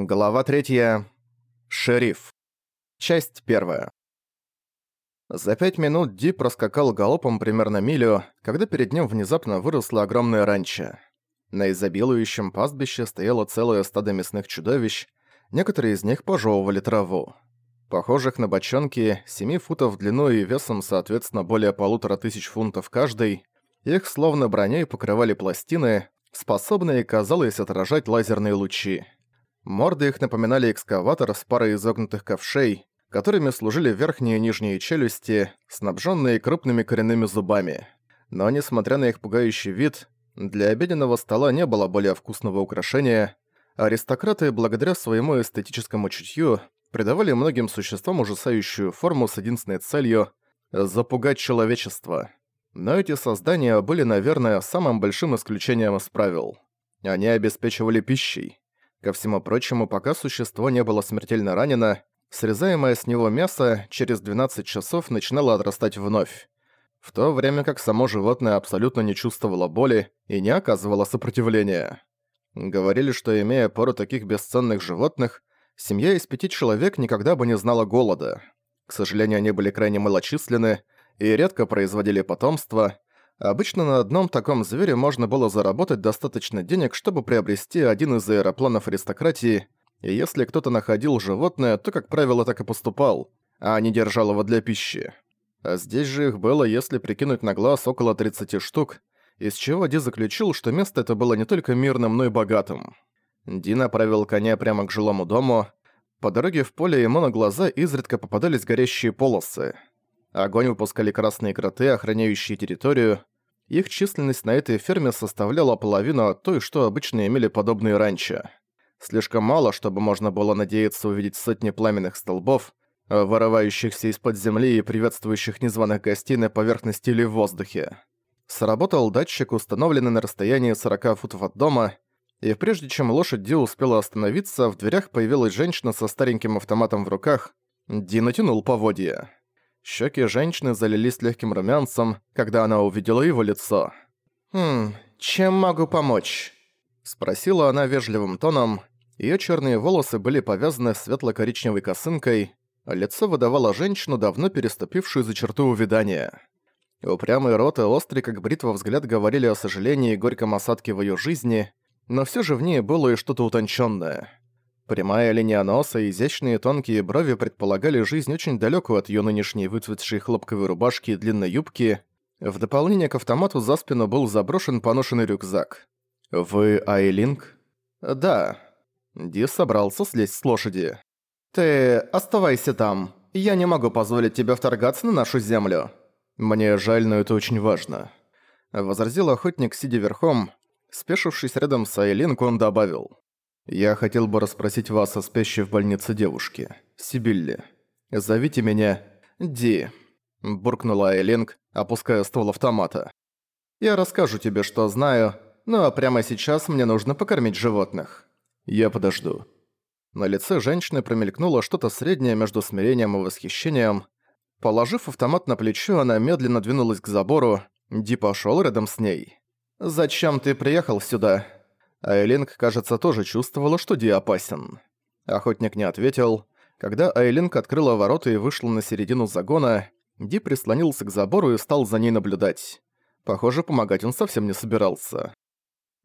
Глава 3. Шериф. Часть 1. За пять минут Ди проскакал галопом примерно милю, когда перед ним внезапно выросло огромное ранчо. На изобилующем пастбище стояло целое стадо мясных чудовищ, некоторые из них пожевывали траву. Похожих на бочонки, 7 футов в длину и весом, соответственно, более полутора тысяч фунтов каждый, их словно броней покрывали пластины, способные, казалось, отражать лазерные лучи. Морды их напоминали экскаватор с парой изогнутых ковшей, которыми служили верхние и нижние челюсти, снабженные крупными коренными зубами. Но, несмотря на их пугающий вид, для обеденного стола не было более вкусного украшения. Аристократы, благодаря своему эстетическому чутью, придавали многим существам ужасающую форму с единственной целью – запугать человечество. Но эти создания были, наверное, самым большим исключением из правил. Они обеспечивали пищей. Ко всему прочему, пока существо не было смертельно ранено, срезаемое с него мясо через 12 часов начинало отрастать вновь. В то время как само животное абсолютно не чувствовало боли и не оказывало сопротивления. Говорили, что имея пару таких бесценных животных, семья из пяти человек никогда бы не знала голода. К сожалению, они были крайне малочисленны и редко производили потомство, Обычно на одном таком звере можно было заработать достаточно денег, чтобы приобрести один из аэропланов аристократии, и если кто-то находил животное, то, как правило, так и поступал, а не держал его для пищи. А здесь же их было, если прикинуть на глаз, около 30 штук, из чего Ди заключил, что место это было не только мирным, но и богатым. Ди направил коня прямо к жилому дому. По дороге в поле ему на глаза изредка попадались горящие полосы. Огонь выпускали красные кроты, охраняющие территорию. Их численность на этой ферме составляла половину той, что обычно имели подобные ранчо. Слишком мало, чтобы можно было надеяться увидеть сотни пламенных столбов, вырывающихся из-под земли и приветствующих незваных гостей на поверхности или в воздухе. Сработал датчик, установленный на расстоянии 40 футов от дома, и прежде чем лошадь Ди успела остановиться, в дверях появилась женщина со стареньким автоматом в руках. Ди натянул поводья. Щеки женщины залились легким румянцем, когда она увидела его лицо. «Хм, чем могу помочь?» Спросила она вежливым тоном. Её черные волосы были повязаны светло-коричневой косынкой, а лицо выдавало женщину, давно переступившую за черту увядания. Упрямый рот и острый, как бритва, взгляд говорили о сожалении и горьком осадке в её жизни, но всё же в ней было и что-то утончённое. Прямая линия носа и изящные тонкие брови предполагали жизнь очень далекую от ее нынешней выцветшей хлопковой рубашки и длинной юбки. В дополнение к автомату за спину был заброшен поношенный рюкзак. «Вы Айлинг?» «Да». Ди собрался слезть с лошади. «Ты оставайся там. Я не могу позволить тебе вторгаться на нашу землю». «Мне жаль, но это очень важно». Возразил охотник, сидя верхом. Спешившись рядом с Айлинг, он добавил. «Я хотел бы расспросить вас о спящей в больнице девушке, Сибилле. Зовите меня Ди», – буркнула Айлинг, опуская ствол автомата. «Я расскажу тебе, что знаю, но прямо сейчас мне нужно покормить животных. Я подожду». На лице женщины промелькнуло что-то среднее между смирением и восхищением. Положив автомат на плечо, она медленно двинулась к забору. Ди пошёл рядом с ней. «Зачем ты приехал сюда?» Айлинг, кажется, тоже чувствовала, что Ди опасен. Охотник не ответил. Когда Айлинг открыла ворота и вышла на середину загона, Ди прислонился к забору и стал за ней наблюдать. Похоже, помогать он совсем не собирался.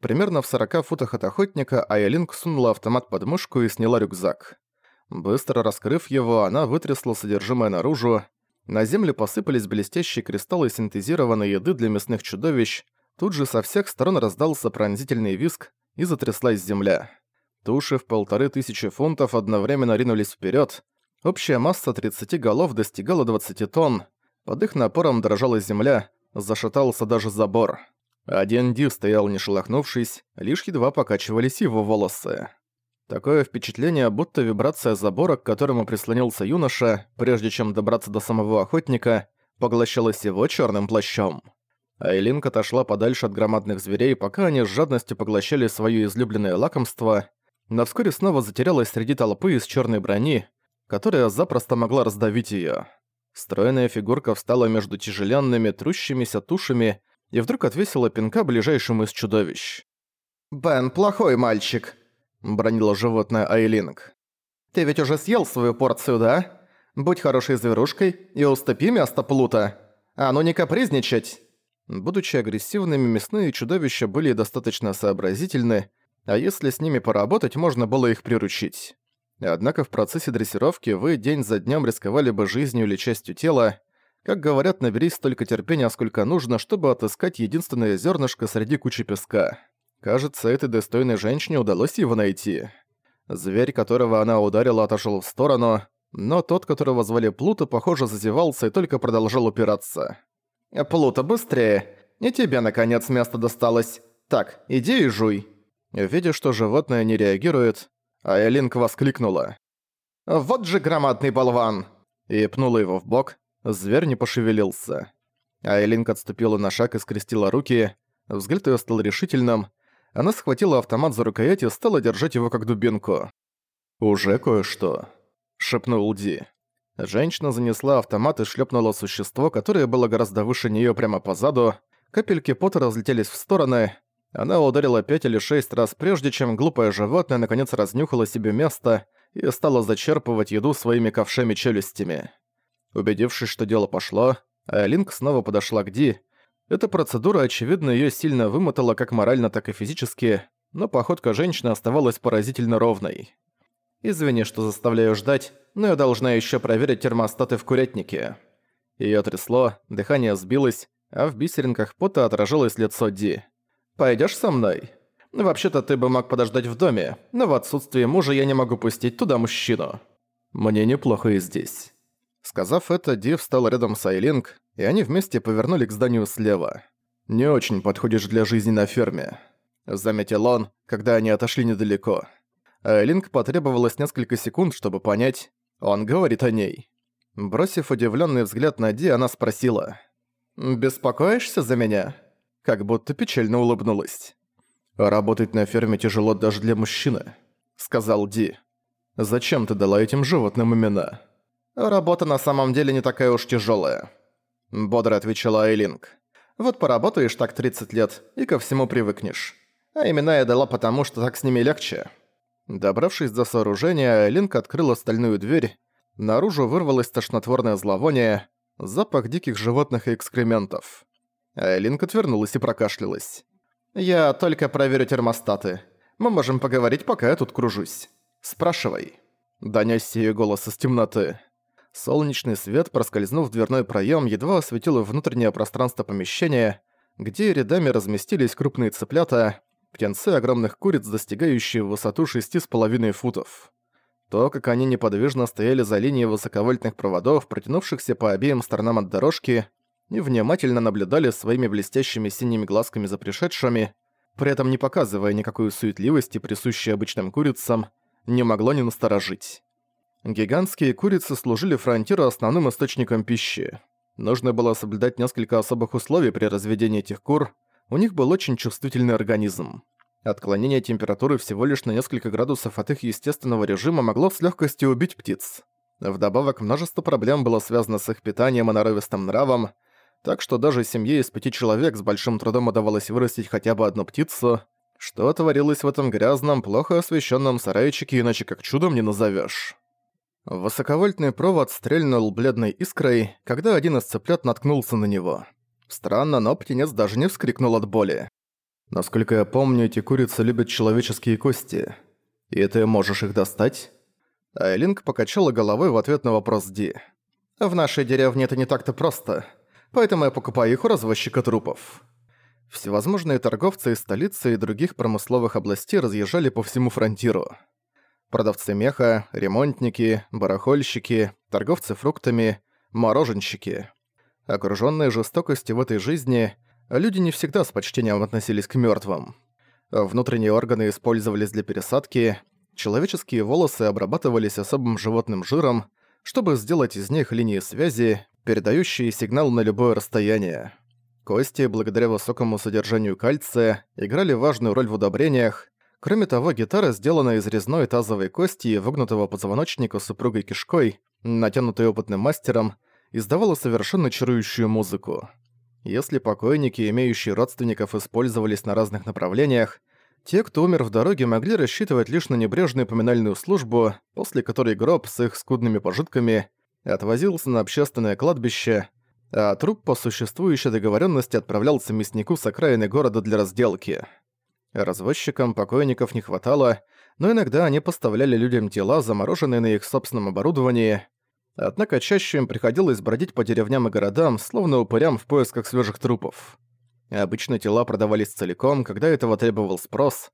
Примерно в 40 футах от охотника Айлинг сунула автомат под мышку и сняла рюкзак. Быстро раскрыв его, она вытрясла содержимое наружу. На землю посыпались блестящие кристаллы синтезированной еды для мясных чудовищ. Тут же со всех сторон раздался пронзительный визг, и затряслась земля. Туши в полторы тысячи фунтов одновременно ринулись вперед. Общая масса 30 голов достигала 20 тонн. Под их напором дрожала земля, зашатался даже забор. Один Ди стоял не шелохнувшись, лишь едва покачивались его волосы. Такое впечатление, будто вибрация забора, к которому прислонился юноша, прежде чем добраться до самого охотника, поглощалась его черным плащом. Айлинг отошла подальше от громадных зверей, пока они с жадностью поглощали свое излюбленное лакомство, но вскоре снова затерялась среди толпы из черной брони, которая запросто могла раздавить ее. Стройная фигурка встала между тяжеленными, трущимися тушами и вдруг отвесила пинка ближайшему из чудовищ. «Бен, плохой мальчик!» бронила животное Айлинг. «Ты ведь уже съел свою порцию, да? Будь хорошей зверушкой и уступи место Плута. А ну не капризничать!» Будучи агрессивными, мясные чудовища были достаточно сообразительны, а если с ними поработать, можно было их приручить. Однако в процессе дрессировки вы день за днем рисковали бы жизнью или частью тела. Как говорят, наберись столько терпения, сколько нужно, чтобы отыскать единственное зернышко среди кучи песка. Кажется, этой достойной женщине удалось его найти. Зверь, которого она ударила, отошел в сторону, но тот, которого звали Плута, похоже, зазевался и только продолжал упираться. «Плута, быстрее! И тебе, наконец, место досталось. Так, иди и жуй!» Видя, что животное не реагирует, Айлинг воскликнула. «Вот же громадный болван!» И пнула его в бок. Зверь не пошевелился. Айлинг отступила на шаг и скрестила руки. Взгляд её стал решительным. Она схватила автомат за рукоять и стала держать его как дубинку. «Уже кое-что», — шепнул Ди. Женщина занесла автомат и шлепнула существо, которое было гораздо выше нее прямо по заду. Капельки пота разлетелись в стороны. Она ударила пять или шесть раз прежде, чем глупое животное наконец разнюхало себе место и стало зачерпывать еду своими ковшами челюстями. Убедившись, что дело пошло, Айлинг снова подошла к Ди. Эта процедура, очевидно, ее сильно вымотала как морально, так и физически, но походка женщины оставалась поразительно ровной. «Извини, что заставляю ждать, но я должна еще проверить термостаты в курятнике». Её трясло, дыхание сбилось, а в бисеринках пота отражалось лицо Ди. Пойдешь со мной? Вообще-то ты бы мог подождать в доме, но в отсутствие мужа я не могу пустить туда мужчину. Мне неплохо и здесь». Сказав это, Ди встал рядом с Айлинг, и они вместе повернули к зданию слева. «Не очень подходишь для жизни на ферме», — заметил он, когда они отошли недалеко. Айлинг потребовалось несколько секунд, чтобы понять, он говорит о ней. Бросив удивленный взгляд на Ди, она спросила. «Беспокоишься за меня?» Как будто печально улыбнулась. «Работать на ферме тяжело даже для мужчины», — сказал Ди. «Зачем ты дала этим животным имена?» «Работа на самом деле не такая уж тяжелая», — бодро отвечала Айлинг. «Вот поработаешь так 30 лет, и ко всему привыкнешь. А имена я дала потому, что так с ними легче». Добравшись до сооружения, Линк открыла стальную дверь. Наружу вырвалось тошнотворное зловоние, запах диких животных и экскрементов. Линк отвернулась и прокашлялась. «Я только проверю термостаты. Мы можем поговорить, пока я тут кружусь. Спрашивай». Донёсся её голос из темноты. Солнечный свет, проскользнув в дверной проём, едва осветил внутреннее пространство помещения, где рядами разместились крупные цыплята, птенцы огромных куриц, достигающие высоту шести с половиной футов. То, как они неподвижно стояли за линией высоковольтных проводов, протянувшихся по обеим сторонам от дорожки, и внимательно наблюдали своими блестящими синими глазками за пришедшими, при этом не показывая никакой суетливости, присущей обычным курицам, не могло не насторожить. Гигантские курицы служили фронтиру основным источником пищи. Нужно было соблюдать несколько особых условий при разведении этих кур, у них был очень чувствительный организм. Отклонение температуры всего лишь на несколько градусов от их естественного режима могло с легкостью убить птиц. Вдобавок, множество проблем было связано с их питанием и норовистым нравом, так что даже семье из пяти человек с большим трудом удавалось вырастить хотя бы одну птицу. Что творилось в этом грязном, плохо освещенном сарайчике, иначе как чудом не назовешь. Высоковольтный провод стрельнул бледной искрой, когда один из цыплят наткнулся на него. Странно, но птенец даже не вскрикнул от боли. Насколько я помню, эти курицы любят человеческие кости. И ты можешь их достать? Айлинг покачала головой в ответ на вопрос Ди. В нашей деревне это не так-то просто, поэтому я покупаю их у развозчика трупов. Всевозможные торговцы из столицы и других промысловых областей разъезжали по всему фронтиру. Продавцы меха, ремонтники, барахольщики, торговцы фруктами, мороженщики. Окружённые жестокостью в этой жизни, люди не всегда с почтением относились к мёртвым. Внутренние органы использовались для пересадки, человеческие волосы обрабатывались особым животным жиром, чтобы сделать из них линии связи, передающие сигнал на любое расстояние. Кости, благодаря высокому содержанию кальция, играли важную роль в удобрениях. Кроме того, гитара сделана из резной тазовой кости и выгнутого позвоночника с супругой кишкой, натянутой опытным мастером, издавала совершенно чарующую музыку. Если покойники, имеющие родственников, использовались на разных направлениях, Те, кто умер в дороге, могли рассчитывать лишь на небрежную поминальную службу, после которой гроб с их скудными пожитками отвозился на общественное кладбище, а труп по существующей договоренности отправлялся мяснику с окраины города для разделки. Развозчикам покойников не хватало, но иногда они поставляли людям тела, замороженные на их собственном оборудовании, однако чаще им приходилось бродить по деревням и городам, словно упырям в поисках свежих трупов. Обычно тела продавались целиком, когда этого требовал спрос.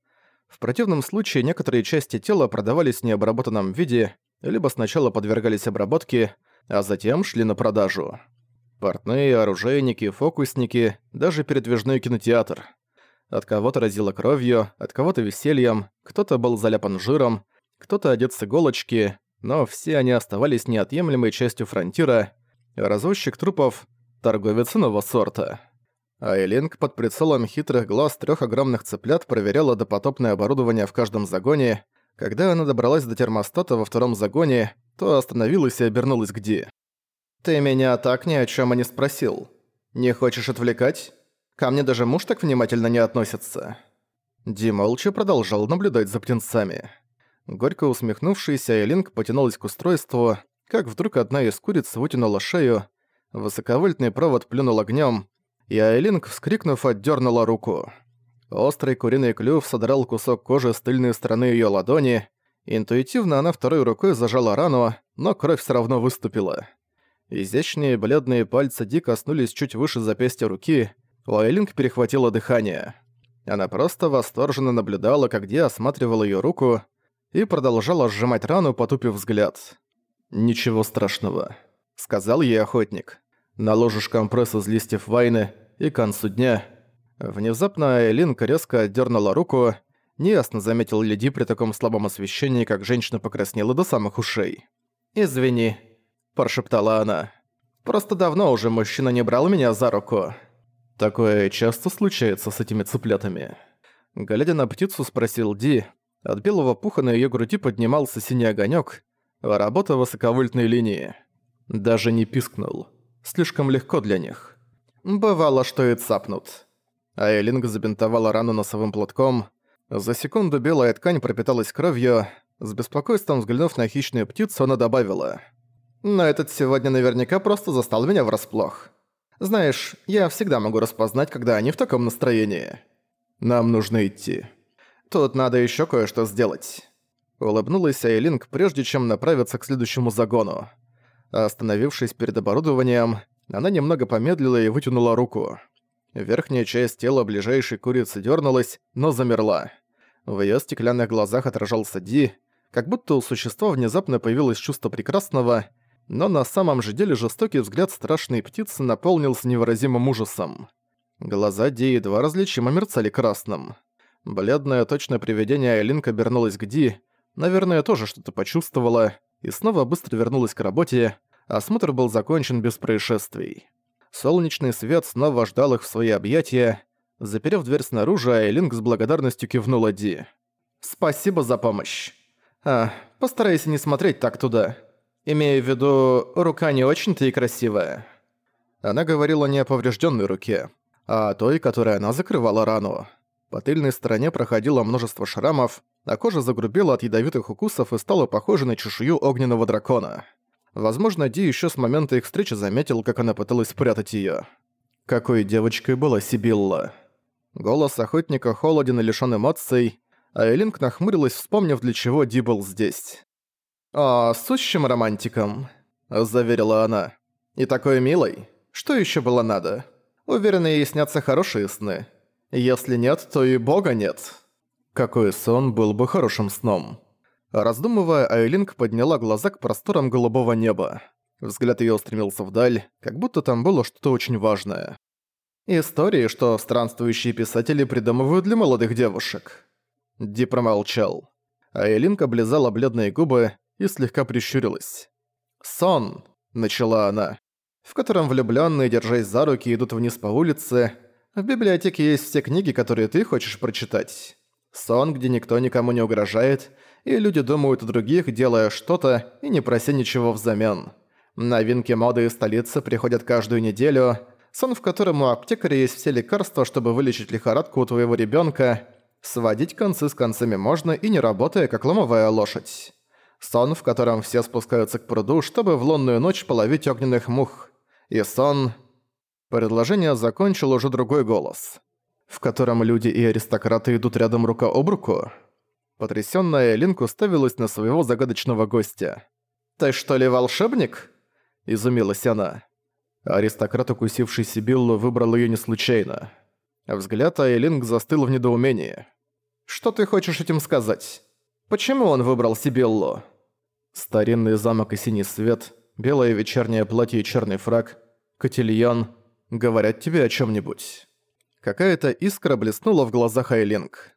В противном случае некоторые части тела продавались в необработанном виде, либо сначала подвергались обработке, а затем шли на продажу. Портные, оружейники, фокусники, даже передвижной кинотеатр. От кого-то разило кровью, от кого-то весельем, кто-то был заляпан жиром, кто-то одет с иголочки, но все они оставались неотъемлемой частью фронтира, развозчик трупов – торговец иного сорта. Айлинг под прицелом хитрых глаз трех огромных цыплят проверяла допотопное оборудование в каждом загоне. Когда она добралась до термостата во втором загоне, то остановилась и обернулась к Ди. «Ты меня так ни о чем и не спросил. Не хочешь отвлекать? Ко мне даже муж так внимательно не относится». Ди молча продолжал наблюдать за птенцами. Горько усмехнувшись, Айлинг потянулась к устройству, как вдруг одна из куриц вытянула шею, высоковольтный провод плюнул огнем, и Айлинг, вскрикнув, отдернула руку. Острый куриный клюв содрал кусок кожи с тыльной стороны ее ладони. Интуитивно она второй рукой зажала рану, но кровь все равно выступила. Изящные бледные пальцы Ди коснулись чуть выше запястья руки, у Айлинг перехватило дыхание. Она просто восторженно наблюдала, как Ди осматривала ее руку и продолжала сжимать рану, потупив взгляд. «Ничего страшного», — сказал ей охотник. «Наложишь компресс из листьев вайны, и к концу дня. Внезапно Элинка резко отдернула руку. Неясно заметил Лиди при таком слабом освещении, как женщина покраснела до самых ушей. «Извини», – прошептала она. «Просто давно уже мужчина не брал меня за руку». «Такое часто случается с этими цыплятами?» Глядя на птицу, спросил Ди. От белого пуха на её груди поднимался синий огонёк, а работа высоковольтной линии. Даже не пискнул. Слишком легко для них. Бывало, что и цапнут. Айлинг забинтовала рану носовым платком. За секунду белая ткань пропиталась кровью. С беспокойством взглянув на хищную птицу, она добавила. «Но этот сегодня наверняка просто застал меня врасплох. Знаешь, я всегда могу распознать, когда они в таком настроении. Нам нужно идти. Тут надо еще кое-что сделать». Улыбнулась Айлинг, прежде чем направиться к следующему загону. Остановившись перед оборудованием, она немного помедлила и вытянула руку. Верхняя часть тела ближайшей курицы дернулась, но замерла. В её стеклянных глазах отражался Ди, как будто у существа внезапно появилось чувство прекрасного, но на самом же деле жестокий взгляд страшной птицы наполнился невыразимым ужасом. Глаза Ди едва различимо мерцали красным. Бледное точное привидение Айлинка обернулась к Ди, наверное, тоже что-то почувствовала, и снова быстро вернулась к работе, осмотр был закончен без происшествий. Солнечный свет снова ждал их в свои объятия. Заперев дверь снаружи, Айлинг с благодарностью кивнула Ди. «Спасибо за помощь. А, постарайся не смотреть так туда. Имея в виду, рука не очень-то и красивая». Она говорила не о поврежденной руке, а о той, которой она закрывала рану. По тыльной стороне проходило множество шрамов, а кожа загрубела от ядовитых укусов и стала похожей на чешую огненного дракона. Возможно, Ди еще с момента их встречи заметил, как она пыталась спрятать ее. Какой девочкой была Сибилла? Голос охотника холоден и лишён эмоций, а Элинг нахмурилась, вспомнив, для чего Ди был здесь. «О, сущим романтиком», — заверила она. «И такой милой. Что еще было надо? Уверена, ей снятся хорошие сны. Если нет, то и бога нет». Какой сон был бы хорошим сном? Раздумывая, Айлинг подняла глаза к просторам голубого неба. Взгляд её устремился вдаль, как будто там было что-то очень важное. «Истории, что странствующие писатели придумывают для молодых девушек». Ди промолчал. Айлинг облизала бледные губы и слегка прищурилась. «Сон», — начала она, в котором влюблённые, держась за руки, идут вниз по улице. В библиотеке есть все книги, которые ты хочешь прочитать. Сон, где никто никому не угрожает, и люди думают о других, делая что-то и не прося ничего взамен. Новинки моды из столицы приходят каждую неделю. Сон, в котором у аптекаря есть все лекарства, чтобы вылечить лихорадку у твоего ребенка. Сводить концы с концами можно и не работая, как ломовая лошадь. Сон, в котором все спускаются к пруду, чтобы в лунную ночь половить огненных мух. И сон... Предложение закончил уже другой голос. В котором люди и аристократы идут рядом рука об руку. Потрясённая Линк уставилась на своего загадочного гостя. «Ты что ли волшебник?» – изумилась она. Аристократ, укусивший Сибиллу, выбрал её не случайно. Взгляд Айлинг застыл в недоумении. «Что ты хочешь этим сказать? Почему он выбрал Сибиллу?» Старинный замок и синий свет, белое вечернее платье и черный фраг, котельон говорят тебе о чем нибудь Какая-то искра блеснула в глазах Айлинг.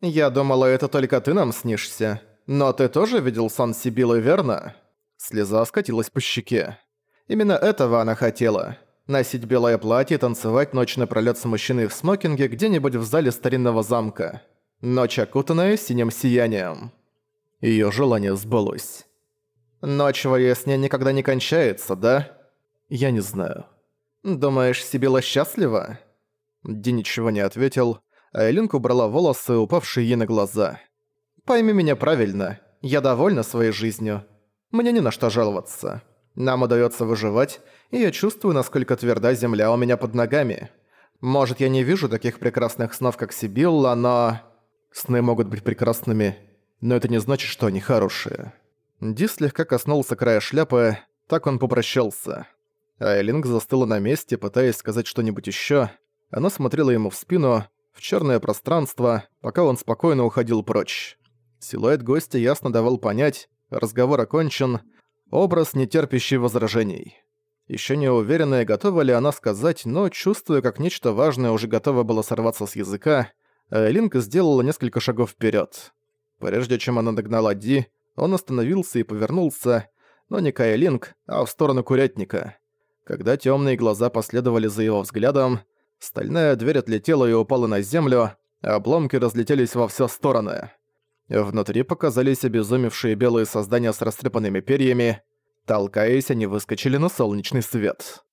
«Я думала, это только ты нам снишься. Но ты тоже видел сон Сибилы, верно?» Слеза скатилась по щеке. Именно этого она хотела. Носить белое платье и танцевать ночь напролёт с мужчиной в смокинге где-нибудь в зале старинного замка. Ночь, окутанная синим сиянием. Её желание сбылось. «Ночь в ее сне никогда не кончается, да?» «Я не знаю». «Думаешь, Сибила счастлива?» Ди ничего не ответил, а Элинка убрала волосы, упавшие ей на глаза. «Пойми меня правильно, я довольна своей жизнью. Мне не на что жаловаться. Нам удается выживать, и я чувствую, насколько тверда земля у меня под ногами. Может, я не вижу таких прекрасных снов, как Сибилла, но... Сны могут быть прекрасными, но это не значит, что они хорошие. Ди слегка коснулся края шляпы, так он попрощался. Айлинг застыла на месте, пытаясь сказать что-нибудь ещё. Она смотрела ему в спину, в чёрное пространство, пока он спокойно уходил прочь. Силуэт гостя ясно давал понять, разговор окончен, образ, не терпящий возражений. Еще не уверенная, готова ли она сказать, но, чувствуя, как нечто важное уже готово было сорваться с языка, Линка сделала несколько шагов вперед. Прежде чем она догнала Ди, он остановился и повернулся, но не к Линк, а в сторону курятника. Когда темные глаза последовали за его взглядом, стальная дверь отлетела и упала на землю, а обломки разлетелись во все стороны. Внутри показались обезумевшие белые создания с растрепанными перьями. Толкаясь, они выскочили на солнечный свет.